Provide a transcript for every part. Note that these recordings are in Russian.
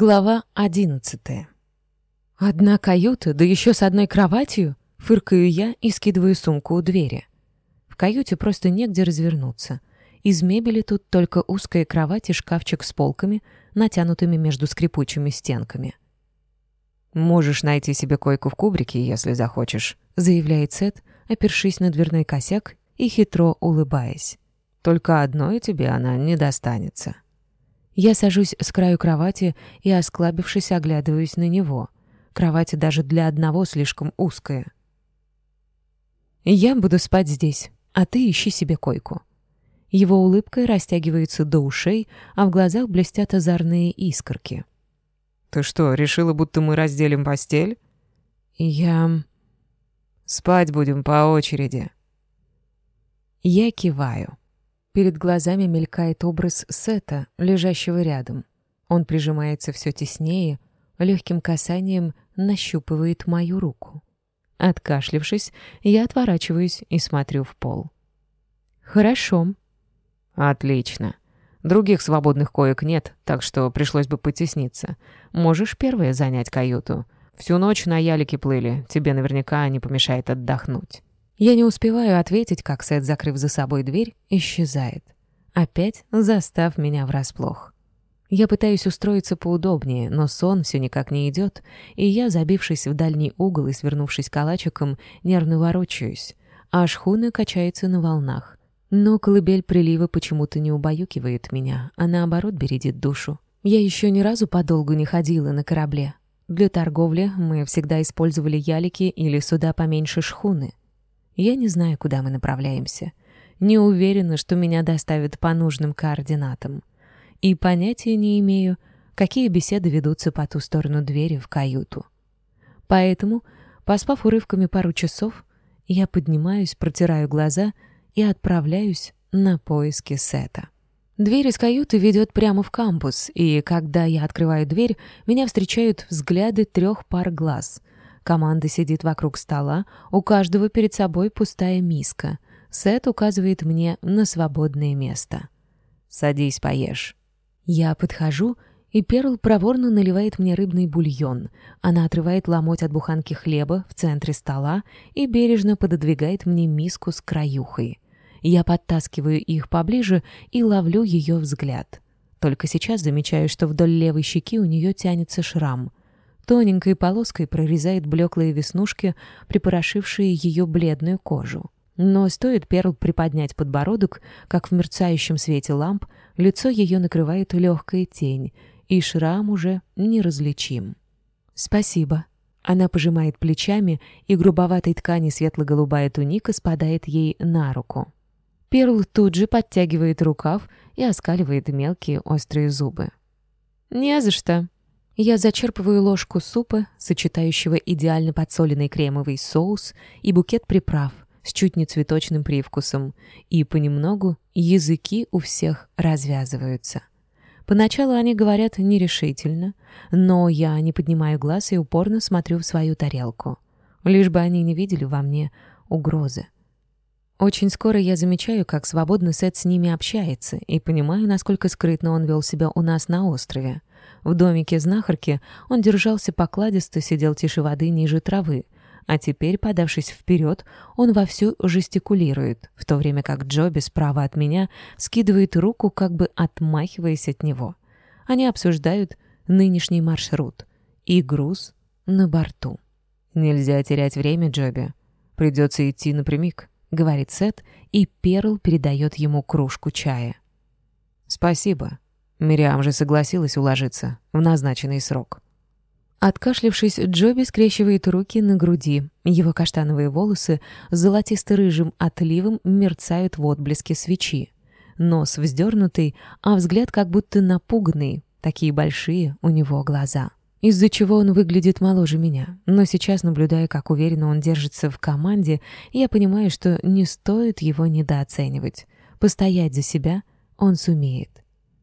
Глава одиннадцатая. «Одна каюта, да еще с одной кроватью?» Фыркаю я и скидываю сумку у двери. В каюте просто негде развернуться. Из мебели тут только узкая кровать и шкафчик с полками, натянутыми между скрипучими стенками. «Можешь найти себе койку в кубрике, если захочешь», — заявляет Сет, опершись на дверной косяк и хитро улыбаясь. Я сажусь с краю кровати и, осклабившись, оглядываюсь на него. Кровать даже для одного слишком узкая. «Я буду спать здесь, а ты ищи себе койку». Его улыбка растягивается до ушей, а в глазах блестят озорные искорки. «Ты что, решила, будто мы разделим постель?» «Я...» «Спать будем по очереди». Я киваю. Перед глазами мелькает образ Сета, лежащего рядом. Он прижимается все теснее, легким касанием нащупывает мою руку. Откашлившись, я отворачиваюсь и смотрю в пол. «Хорошо». «Отлично. Других свободных коек нет, так что пришлось бы потесниться. Можешь первая занять каюту. Всю ночь на ялике плыли, тебе наверняка не помешает отдохнуть». Я не успеваю ответить, как Сет, закрыв за собой дверь, исчезает. Опять застав меня врасплох. Я пытаюсь устроиться поудобнее, но сон все никак не идет, и я, забившись в дальний угол и свернувшись калачиком, нервно ворочаюсь, а шхуна качается на волнах. Но колыбель прилива почему-то не убаюкивает меня, а наоборот бередит душу. Я еще ни разу подолгу не ходила на корабле. Для торговли мы всегда использовали ялики или суда поменьше шхуны — Я не знаю, куда мы направляемся. Не уверена, что меня доставят по нужным координатам. И понятия не имею, какие беседы ведутся по ту сторону двери в каюту. Поэтому, поспав урывками пару часов, я поднимаюсь, протираю глаза и отправляюсь на поиски Сета. Дверь из каюты ведет прямо в кампус, и когда я открываю дверь, меня встречают взгляды трех пар глаз — Команда сидит вокруг стола, у каждого перед собой пустая миска. Сет указывает мне на свободное место. «Садись, поешь». Я подхожу, и Перл проворно наливает мне рыбный бульон. Она отрывает ломоть от буханки хлеба в центре стола и бережно пододвигает мне миску с краюхой. Я подтаскиваю их поближе и ловлю ее взгляд. Только сейчас замечаю, что вдоль левой щеки у нее тянется шрам — тоненькой полоской прорезает блеклые веснушки, припорошившие ее бледную кожу. Но стоит Перл приподнять подбородок, как в мерцающем свете ламп, лицо ее накрывает легкая тень, и шрам уже неразличим. «Спасибо». Она пожимает плечами, и грубоватой ткани светло-голубая туника спадает ей на руку. Перл тут же подтягивает рукав и оскаливает мелкие острые зубы. «Не за что», я зачерпываю ложку супа, сочетающего идеально подсоленный кремовый соус и букет приправ с чуть не цветочным привкусом, и понемногу языки у всех развязываются. Поначалу они говорят нерешительно, но я не поднимаю глаз и упорно смотрю в свою тарелку. Лишь бы они не видели во мне угрозы. Очень скоро я замечаю, как свободно Сет с ними общается, и понимаю, насколько скрытно он вел себя у нас на острове — в домике знахарки он держался покладисто, сидел тише воды ниже травы, а теперь, подавшись вперед, он вовсю жестикулирует, в то время как Джоби справа от меня скидывает руку, как бы отмахиваясь от него. Они обсуждают нынешний маршрут и груз на борту. «Нельзя терять время, Джоби. Придется идти напрямик», — говорит Сет и Перл передает ему кружку чая. «Спасибо. Мириам же согласилась уложиться в назначенный срок». Откашлившись, Джоби скрещивает руки на груди. Его каштановые волосы с золотисто-рыжим отливом мерцают в отблеске свечи. Нос вздернутый, а взгляд как будто напуганный. Такие большие у него глаза. Из-за чего он выглядит моложе меня. Но сейчас, наблюдая, как уверенно он держится в команде, я понимаю, что не стоит его недооценивать. Постоять за себя он сумеет.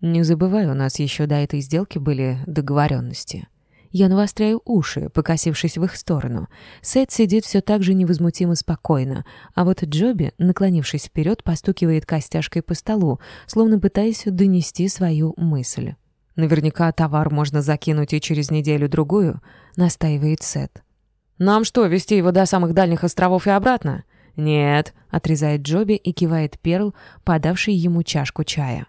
Не забывай, у нас еще до этой сделки были договоренности. Я навостряю уши, покосившись в их сторону. Сет сидит все так же невозмутимо спокойно, а вот Джоби, наклонившись вперед, постукивает костяшкой по столу, словно пытаясь донести свою мысль. Наверняка товар можно закинуть и через неделю-другую, настаивает Сет. «Нам что, везти его до самых дальних островов и обратно?» «Нет», — отрезает Джоби и кивает Перл, подавший ему чашку чая.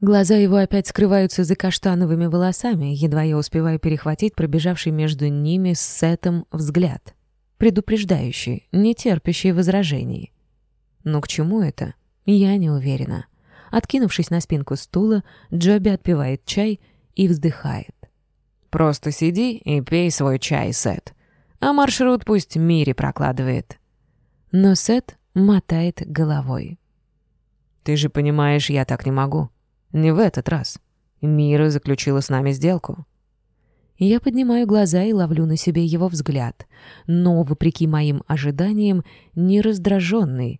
Глаза его опять скрываются за каштановыми волосами, едва я успеваю перехватить пробежавший между ними с Сетом взгляд. Предупреждающий, не терпящий возражений. Но «Ну к чему это? Я не уверена. Откинувшись на спинку стула, Джоби отпивает чай и вздыхает. «Просто сиди и пей свой чай, Сет. А маршрут пусть Мири прокладывает». Но Сет мотает головой. «Ты же понимаешь, я так не могу. Не в этот раз. Мира заключила с нами сделку». Я поднимаю глаза и ловлю на себе его взгляд, но, вопреки моим ожиданиям, не раздраженный,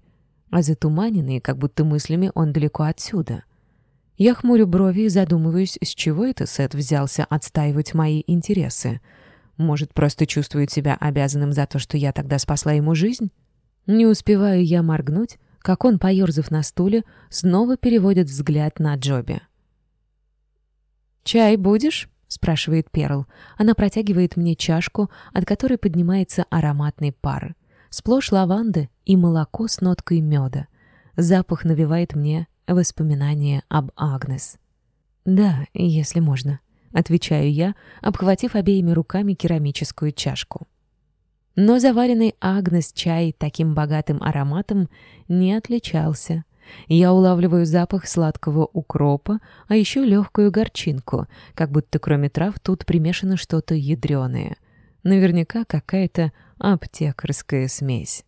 а затуманенный, как будто мыслями он далеко отсюда. Я хмурю брови и задумываюсь, с чего это Сет взялся отстаивать мои интересы. Может, просто чувствует себя обязанным за то, что я тогда спасла ему жизнь? Не успеваю я моргнуть, как он, поёрзав на стуле, снова переводит взгляд на Джоби. «Чай будешь?» — спрашивает Перл. Она протягивает мне чашку, от которой поднимается ароматный пар. Сплошь лаванды и молоко с ноткой меда. Запах навевает мне воспоминания об Агнес. «Да, если можно», — отвечаю я, обхватив обеими руками керамическую чашку. Но заваренный Агнес чай таким богатым ароматом не отличался. Я улавливаю запах сладкого укропа, а еще легкую горчинку, как будто кроме трав тут примешано что-то ядреное — Наверняка какая-то аптекарская смесь.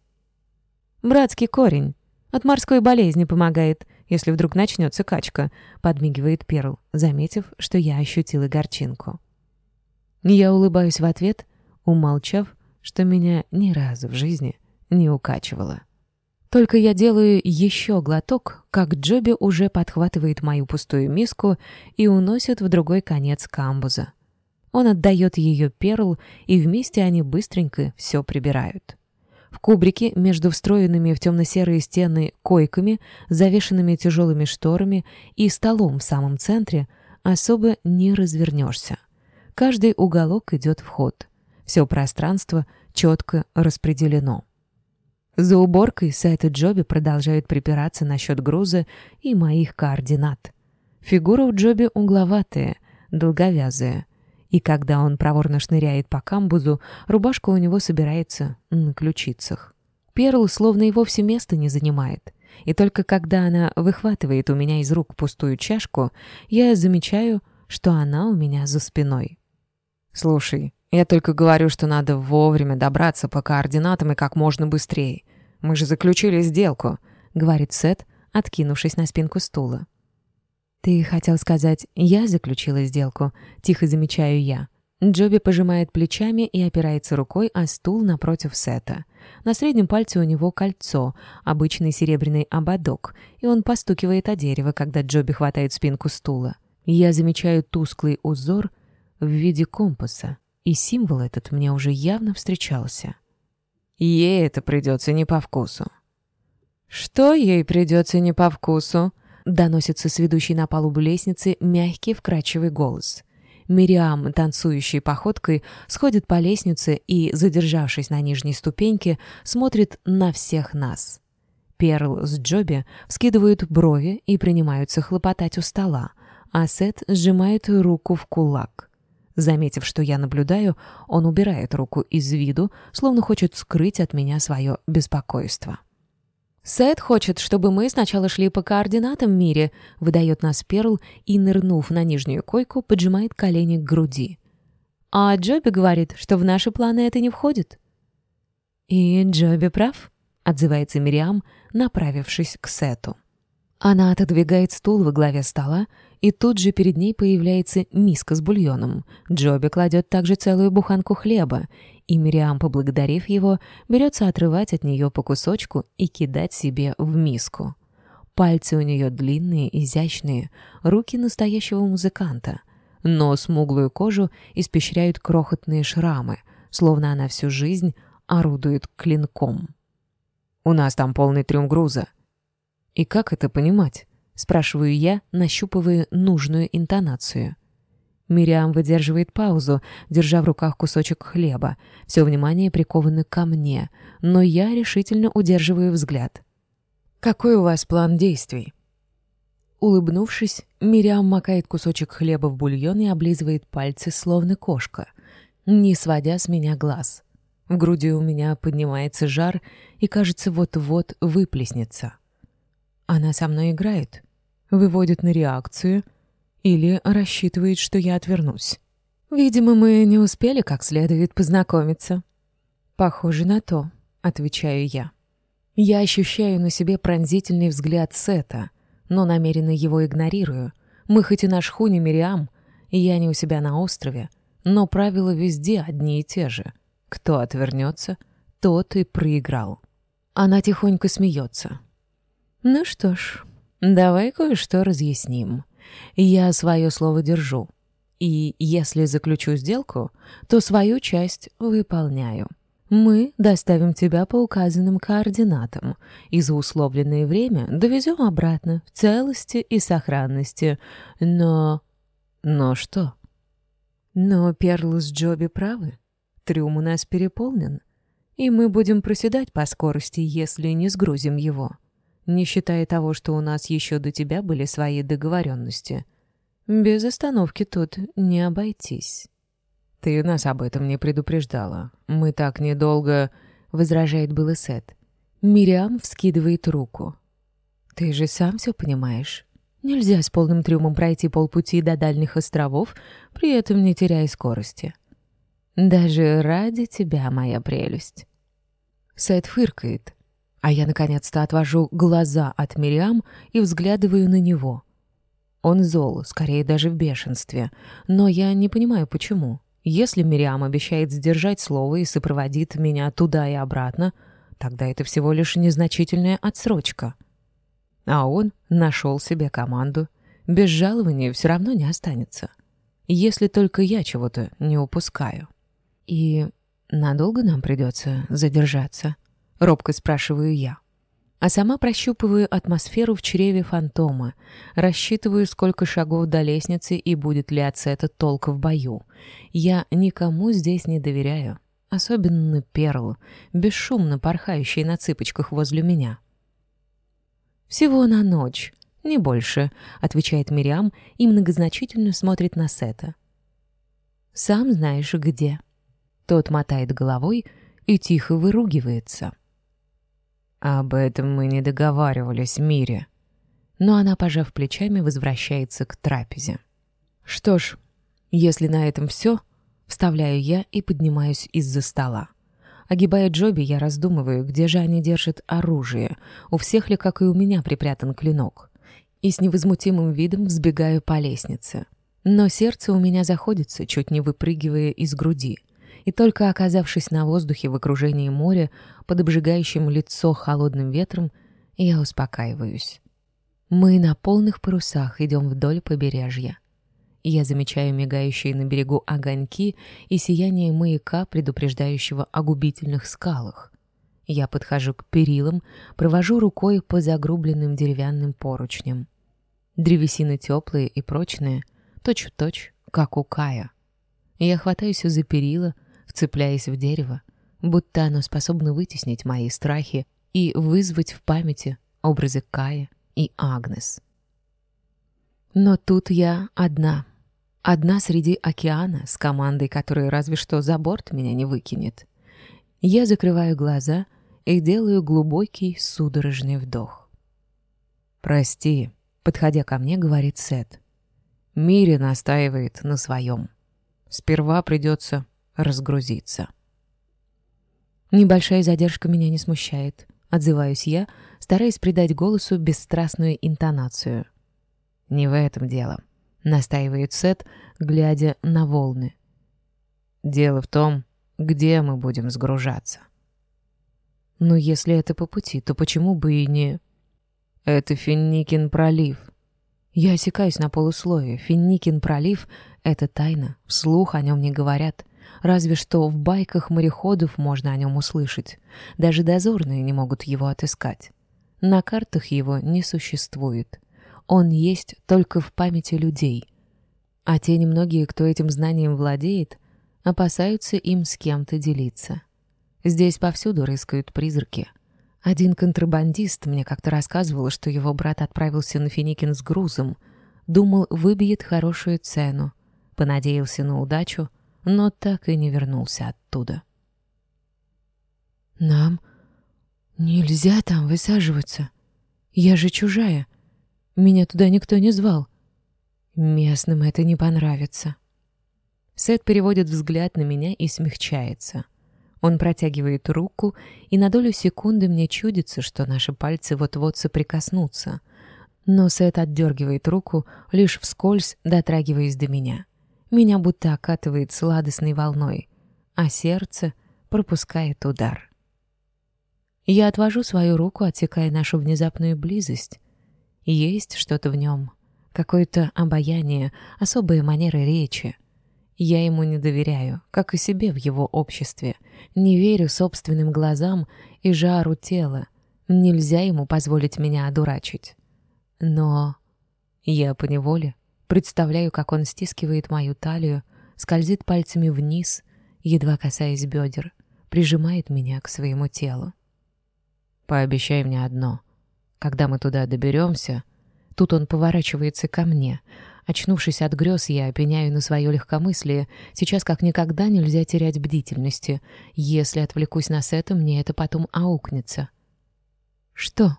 «Братский корень. От морской болезни помогает, если вдруг начнется качка», — подмигивает Перл, заметив, что я ощутила горчинку. Я улыбаюсь в ответ, умолчав, что меня ни разу в жизни не укачивало. Только я делаю еще глоток, как Джоби уже подхватывает мою пустую миску и уносит в другой конец камбуза. Он отдает ее перл, и вместе они быстренько все прибирают. В кубрике между встроенными в темно-серые стены койками, завешенными тяжелыми шторами и столом в самом центре особо не развернешься. Каждый уголок идет в ход. Все пространство четко распределено. За уборкой сайты Джоби продолжают припираться насчет груза и моих координат. Фигура у Джоби угловатая, долговязая. И когда он проворно шныряет по камбузу, рубашка у него собирается на ключицах. Перл словно и вовсе места не занимает. И только когда она выхватывает у меня из рук пустую чашку, я замечаю, что она у меня за спиной. «Слушай, я только говорю, что надо вовремя добраться по координатам и как можно быстрее. Мы же заключили сделку», — говорит Сет, откинувшись на спинку стула. «Ты хотел сказать, я заключила сделку?» — тихо замечаю я. Джоби пожимает плечами и опирается рукой о стул напротив Сета. На среднем пальце у него кольцо, обычный серебряный ободок, и он постукивает о дерево, когда Джоби хватает спинку стула. Я замечаю тусклый узор в виде компаса, и символ этот мне уже явно встречался. Ей это придется не по вкусу. «Что ей придется не по вкусу?» Доносится с ведущей на палубу лестницы мягкий вкрадчивый голос. Мириам, танцующей походкой, сходит по лестнице и, задержавшись на нижней ступеньке, смотрит на всех нас. Перл с Джоби вскидывают брови и принимаются хлопотать у стола, а Сет сжимает руку в кулак. Заметив, что я наблюдаю, он убирает руку из виду, словно хочет скрыть от меня свое беспокойство. «Сет хочет, чтобы мы сначала шли по координатам мире», — выдает нас Перл и, нырнув на нижнюю койку, поджимает колени к груди. «А Джоби говорит, что в наши планы это не входит». «И Джоби прав», — отзывается Мириам, направившись к Сету. Она отодвигает стул во главе стола, и тут же перед ней появляется миска с бульоном. Джоби кладет также целую буханку хлеба, и Мириам, поблагодарив его, берется отрывать от нее по кусочку и кидать себе в миску. Пальцы у нее длинные, изящные, руки настоящего музыканта, но смуглую кожу испещряют крохотные шрамы, словно она всю жизнь орудует клинком. «У нас там полный трюм груза». «И как это понимать?» — спрашиваю я, нащупывая нужную интонацию. Мириам выдерживает паузу, держа в руках кусочек хлеба. Все внимание приковано ко мне, но я решительно удерживаю взгляд. «Какой у вас план действий?» Улыбнувшись, Мириам макает кусочек хлеба в бульон и облизывает пальцы, словно кошка, не сводя с меня глаз. В груди у меня поднимается жар и, кажется, вот-вот выплеснется. Она со мной играет, выводит на реакцию — или рассчитывает, что я отвернусь. Видимо, мы не успели как следует познакомиться. Похоже на то, отвечаю я. Я ощущаю на себе пронзительный взгляд Сета, но намеренно его игнорирую. Мы хоть и на шхуне Мириам, и я не у себя на острове, но правила везде одни и те же. Кто отвернется, тот и проиграл. Она тихонько смеется. «Ну что ж, давай кое-что разъясним. Я свое слово держу. И если заключу сделку, то свою часть выполняю. Мы доставим тебя по указанным координатам и за условленное время довезем обратно в целости и сохранности. Но... Но что? Но Перл с Джоби правы. Трюм у нас переполнен, и мы будем проседать по скорости, если не сгрузим его не считая того, что у нас еще до тебя были свои договоренности. Без остановки тут не обойтись. Ты нас об этом не предупреждала. Мы так недолго... Возражает был Сет. Мириам вскидывает руку. Ты же сам все понимаешь. Нельзя с полным трюмом пройти полпути до дальних островов, при этом не теряя скорости. Даже ради тебя, моя прелесть. Сет фыркает, а я наконец-то отвожу глаза от Мириам и взглядываю на него. Он зол, скорее даже в бешенстве, но я не понимаю, почему. Если Мириам обещает сдержать слово и сопроводит меня туда и обратно, тогда это всего лишь незначительная отсрочка. А он нашел себе команду. Без жалования все равно не останется. Если только я чего-то не упускаю. И робко спрашиваю я. А сама прощупываю атмосферу в чреве фантома, рассчитываю, сколько шагов до лестницы и будет ли от сета толка в бою. Я никому здесь не доверяю, особенно Перлу, бесшумно порхающей на цыпочках возле меня. «Всего на ночь, не больше», — отвечает Мириам и многозначительно смотрит на Сета. «Сам знаешь, где». Тот мотает головой и тихо выругивается. Об этом мы не договаривались, Мире. Но она, пожав плечами, возвращается к трапезе. Что ж, если на этом все, вставляю я и поднимаюсь из-за стола. Огибая Джоби, я раздумываю, где же они держат оружие, у всех ли, как и у меня, припрятан клинок. И с невозмутимым видом взбегаю по лестнице. Но сердце у меня заходится, чуть не выпрыгивая из груди — и только оказавшись на воздухе в окружении моря, под обжигающим лицо холодным ветром, я успокаиваюсь. Мы на полных парусах идем вдоль побережья. Я замечаю мигающие на берегу огоньки и сияние маяка, предупреждающего о губительных скалах. Я подхожу к перилам, провожу рукой по загрубленным деревянным поручням. Древесины теплые и прочные, точь-в-точь, -точь, как у Кая. цепляясь в дерево, будто оно способно вытеснить мои страхи и вызвать в памяти образы Кая и Агнес. Но тут я одна. Одна среди океана с командой, которая разве что за борт меня не выкинет. Я закрываю глаза и делаю глубокий судорожный вдох. «Прости», — подходя ко мне, говорит Сет. «Мири настаивает на своем. Сперва придется разгрузиться. Небольшая задержка меня не смущает. Отзываюсь я, стараясь придать голосу бесстрастную интонацию. «Не в этом дело», — настаивает Сет, глядя на волны. «Дело в том, где мы будем сгружаться». «Но если это по пути, то почему бы и не...» «Это Финникин пролив». Я осекаюсь на полусловие. Финникин пролив — это тайна, вслух о нем не говорят. разве что в байках мореходов можно о нем услышать. Даже дозорные не могут его отыскать. На картах его не существует. Он есть только в памяти людей. А те немногие, кто этим знанием владеет, опасаются им с кем-то делиться. Здесь повсюду рыскают призраки. Один контрабандист мне как-то рассказывал, что его брат отправился на Финикин с грузом, думал, выбьет хорошую цену, понадеялся на удачу — но так и не вернулся оттуда. «Нам нельзя там высаживаться. Я же чужая. Меня туда никто не звал. Местным это не понравится». Сет переводит взгляд на меня и смягчается. Он протягивает руку, и на долю секунды мне чудится, что наши пальцы вот-вот соприкоснутся. Но Сет отдергивает руку, лишь вскользь дотрагиваясь до меня меня будто окатывает сладостной волной, а сердце пропускает удар. Я отвожу свою руку, отсекая нашу внезапную близость. Есть что-то в нем, какое-то обаяние, особые манеры речи. Я ему не доверяю, как и себе в его обществе. Не верю собственным глазам и жару тела. Нельзя ему позволить меня одурачить. Но я поневоле Представляю, как он стискивает мою талию, скользит пальцами вниз, едва касаясь бедер, прижимает меня к своему телу. «Пообещай мне одно. Когда мы туда доберемся...» Тут он поворачивается ко мне. Очнувшись от грез, я опеняю на свое легкомыслие. Сейчас как никогда нельзя терять бдительности. Если отвлекусь на Сета, мне это потом аукнется. «Что?»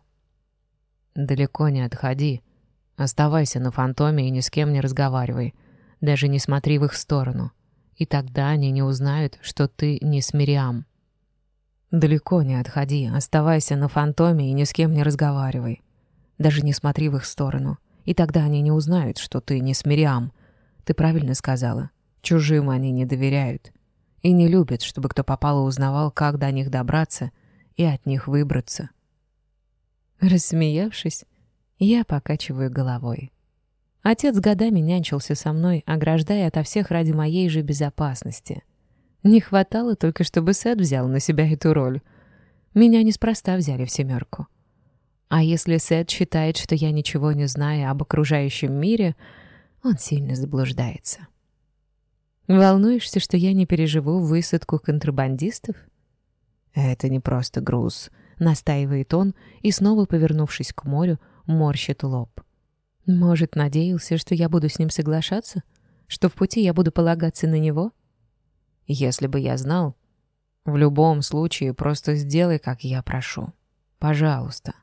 «Далеко не отходи», Оставайся на фантоме и ни с кем не разговаривай. Даже не смотри в их сторону. И тогда они не узнают, что ты не с Мириам. Далеко не отходи, оставайся на фантоме и ни с кем не разговаривай. Даже не смотри в их сторону. И тогда они не узнают, что ты не с Мириам. Ты правильно сказала. Чужим они не доверяют. И не любят, чтобы кто попало узнавал, как до них добраться и от них выбраться. Рассмеявшись, я покачиваю головой. Отец годами нянчился со мной, ограждая ото всех ради моей же безопасности. Не хватало только, чтобы Сет взял на себя эту роль. Меня неспроста взяли в семерку. А если Сет считает, что я ничего не знаю об окружающем мире, он сильно заблуждается. Волнуешься, что я не переживу высадку контрабандистов? Это не просто груз, настаивает он и снова, повернувшись к морю, морщит лоб. Может, надеялся, что я буду с ним соглашаться? Что в пути я буду полагаться на него? Если бы я знал, в любом случае просто сделай, как я прошу. Пожалуйста.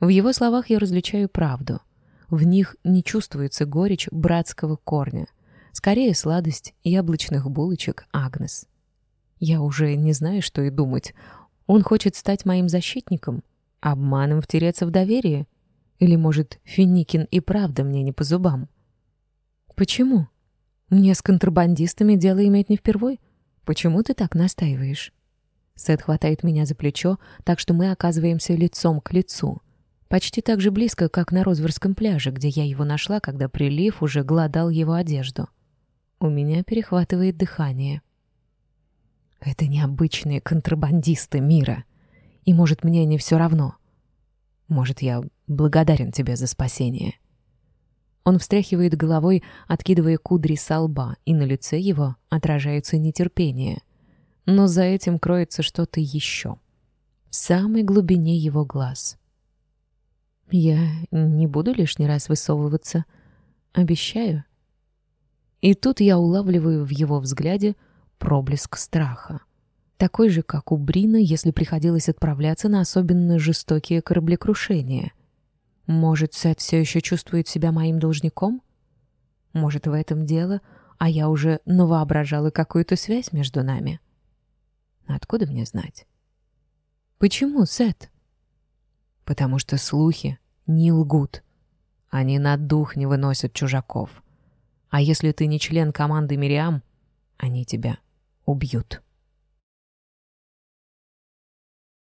В его словах я различаю правду. В них не чувствуется горечь братского корня. Скорее, сладость яблочных булочек Агнес. Я уже не знаю, что и думать. Он хочет стать моим защитником? обманом втереться в доверие? Или, может, Финикин и правда мне не по зубам? Почему? Мне с контрабандистами дело иметь не впервой. Почему ты так настаиваешь? Сет хватает меня за плечо, так что мы оказываемся лицом к лицу. Почти так же близко, как на Розверском пляже, где я его нашла, когда прилив уже гладал его одежду. У меня перехватывает дыхание. Это необычные контрабандисты мира и, может, мне не все равно. Может, я благодарен тебе за спасение». Он встряхивает головой, откидывая кудри со лба, и на лице его отражаются нетерпение. Но за этим кроется что-то еще. В самой глубине его глаз. «Я не буду лишний раз высовываться. Обещаю». И тут я улавливаю в его взгляде проблеск страха такой же, как у Брина, если приходилось отправляться на особенно жестокие кораблекрушения. Может, Сет все еще чувствует себя моим должником? Может, в этом дело, а я уже новоображала какую-то связь между нами? Откуда мне знать? Почему, Сет? Потому что слухи не лгут. Они на дух не выносят чужаков. А если ты не член команды Мириам, они тебя убьют.